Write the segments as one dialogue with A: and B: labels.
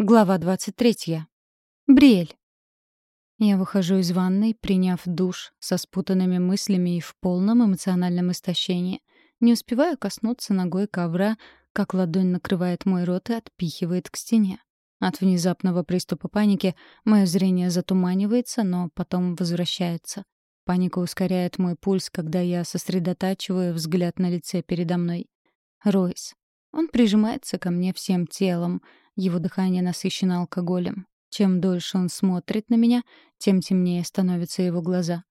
A: Глава 23. Бриэль. Я выхожу из ванной, приняв душ, со спутанными мыслями и в полном эмоциональном истощении. Не успеваю коснуться ногой ковра, как ладонь накрывает мой рот и отпихивает к стене. От внезапного приступа паники мое зрение затуманивается, но потом возвращается. Паника ускоряет мой пульс, когда я сосредотачиваю взгляд на лице передо мной. Ройс. Он прижимается ко мне всем телом — его дыхание насыщено алкоголем. Чем дольше он смотрит на меня, тем темнее становятся его глаза.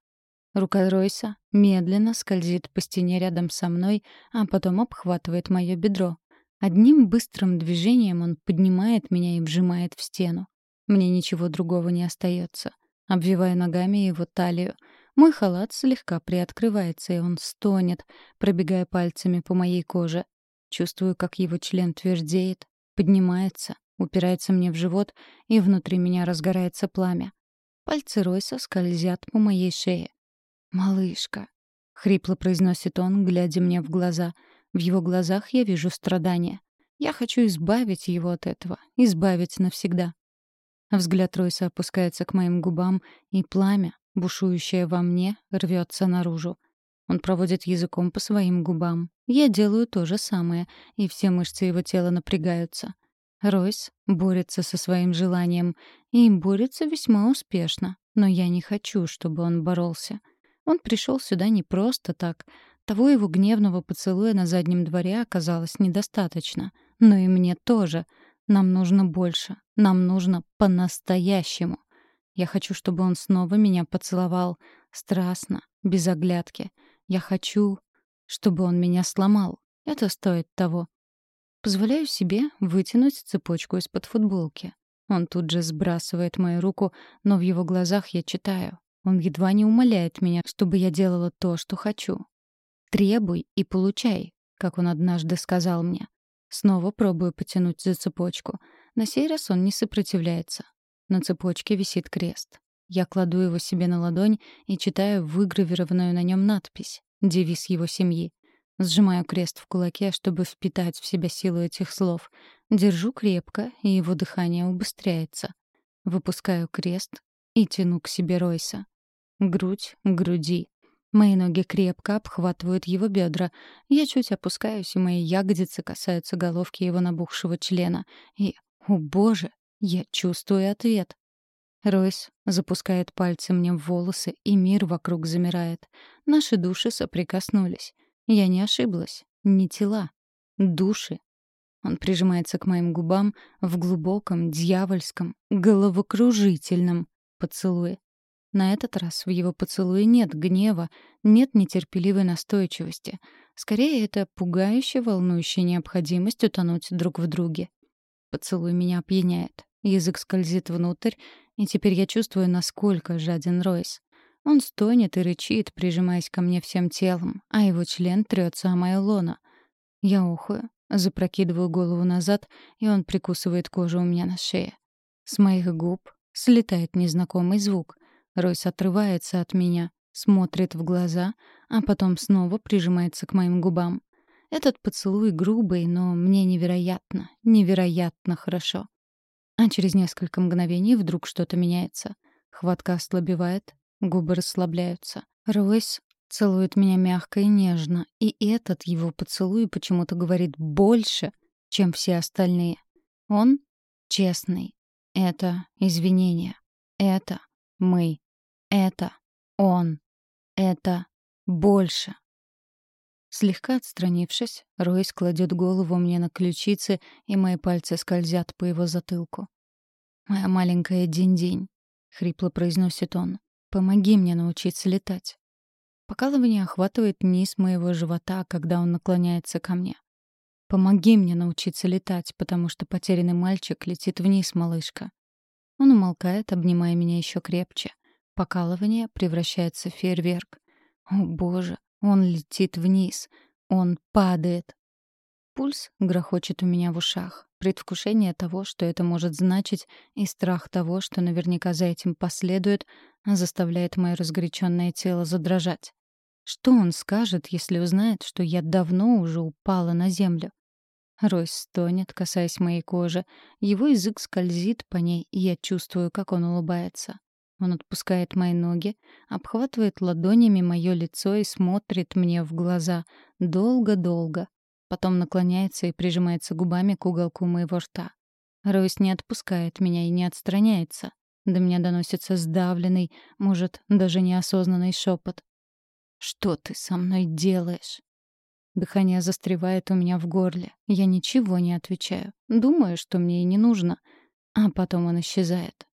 A: Рука Ройса медленно скользит по стене рядом со мной, а потом обхватывает мое бедро. Одним быстрым движением он поднимает меня и вжимает в стену. Мне ничего другого не остается. Обвиваю ногами его талию. Мой халат слегка приоткрывается, и он стонет, пробегая пальцами по моей коже. Чувствую, как его член твердеет, поднимается, упирается мне в живот, и внутри меня разгорается пламя. Пальцы Ройса скользят по моей шее. «Малышка», — хрипло произносит он, глядя мне в глаза. В его глазах я вижу страдания. Я хочу избавить его от этого, избавить навсегда. Взгляд Ройса опускается к моим губам, и пламя, бушующее во мне, рвется наружу. Он проводит языком по своим губам. Я делаю то же самое, и все мышцы его тела напрягаются. Ройс борется со своим желанием, и борется весьма успешно. Но я не хочу, чтобы он боролся. Он пришел сюда не просто так. Того его гневного поцелуя на заднем дворе оказалось недостаточно. Но и мне тоже. Нам нужно больше. Нам нужно по-настоящему. Я хочу, чтобы он снова меня поцеловал. Страстно, без оглядки. Я хочу, чтобы он меня сломал. Это стоит того. Позволяю себе вытянуть цепочку из-под футболки. Он тут же сбрасывает мою руку, но в его глазах я читаю. Он едва не умоляет меня, чтобы я делала то, что хочу. «Требуй и получай», как он однажды сказал мне. Снова пробую потянуть за цепочку. На сей раз он не сопротивляется. На цепочке висит крест. Я кладу его себе на ладонь и читаю выгравированную на нем надпись девиз его семьи. Сжимаю крест в кулаке, чтобы впитать в себя силу этих слов. Держу крепко, и его дыхание убыстряется. Выпускаю крест и тяну к себе Ройса. Грудь к груди. Мои ноги крепко обхватывают его бедра. Я чуть опускаюсь, и мои ягодицы касаются головки его набухшего члена. И, о боже, я чувствую ответ. Ройс запускает пальцы мне в волосы, и мир вокруг замирает. Наши души соприкоснулись. Я не ошиблась. Не тела. Души. Он прижимается к моим губам в глубоком, дьявольском, головокружительном поцелуе. На этот раз в его поцелуе нет гнева, нет нетерпеливой настойчивости. Скорее, это пугающая, волнующая необходимость утонуть друг в друге. Поцелуй меня опьяняет. Язык скользит внутрь, и теперь я чувствую, насколько жаден Ройс. Он стонет и рычит, прижимаясь ко мне всем телом, а его член трется о мое лоно. Я ухаю, запрокидываю голову назад, и он прикусывает кожу у меня на шее. С моих губ слетает незнакомый звук. Ройс отрывается от меня, смотрит в глаза, а потом снова прижимается к моим губам. Этот поцелуй грубый, но мне невероятно, невероятно хорошо. А через несколько мгновений вдруг что-то меняется. Хватка ослабевает, губы расслабляются. Ройс целует меня мягко и нежно, и этот его поцелуй почему-то говорит больше, чем все остальные. Он честный. Это извинение. Это мы. Это он. Это больше. Слегка отстранившись, Ройс кладет голову мне на ключицы, и мои пальцы скользят по его затылку. «Моя маленькая день-день», — хрипло произносит он, — «помоги мне научиться летать». Покалывание охватывает низ моего живота, когда он наклоняется ко мне. «Помоги мне научиться летать, потому что потерянный мальчик летит вниз, малышка». Он умолкает, обнимая меня еще крепче. Покалывание превращается в фейерверк. О, боже, он летит вниз. Он падает. Пульс грохочет у меня в ушах. Предвкушение того, что это может значить, и страх того, что наверняка за этим последует, заставляет мое разгоряченное тело задрожать. Что он скажет, если узнает, что я давно уже упала на землю? Ройс стонет, касаясь моей кожи. Его язык скользит по ней, и я чувствую, как он улыбается. Он отпускает мои ноги, обхватывает ладонями мое лицо и смотрит мне в глаза. Долго-долго. Потом наклоняется и прижимается губами к уголку моего рта. Ройс не отпускает меня и не отстраняется. До меня доносится сдавленный, может, даже неосознанный шепот. «Что ты со мной делаешь?» Дыхание застревает у меня в горле. Я ничего не отвечаю. Думаю, что мне и не нужно. А потом он исчезает.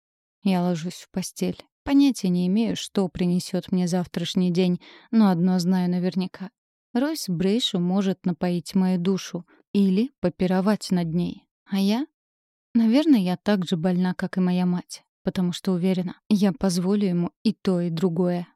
A: Я ложусь в постель. Понятия не имею, что принесет мне завтрашний день, но одно знаю наверняка. Ройс Брейшу может напоить мою душу или попировать над ней. А я? Наверное, я так же больна, как и моя мать потому что уверена, я позволю ему и то, и другое.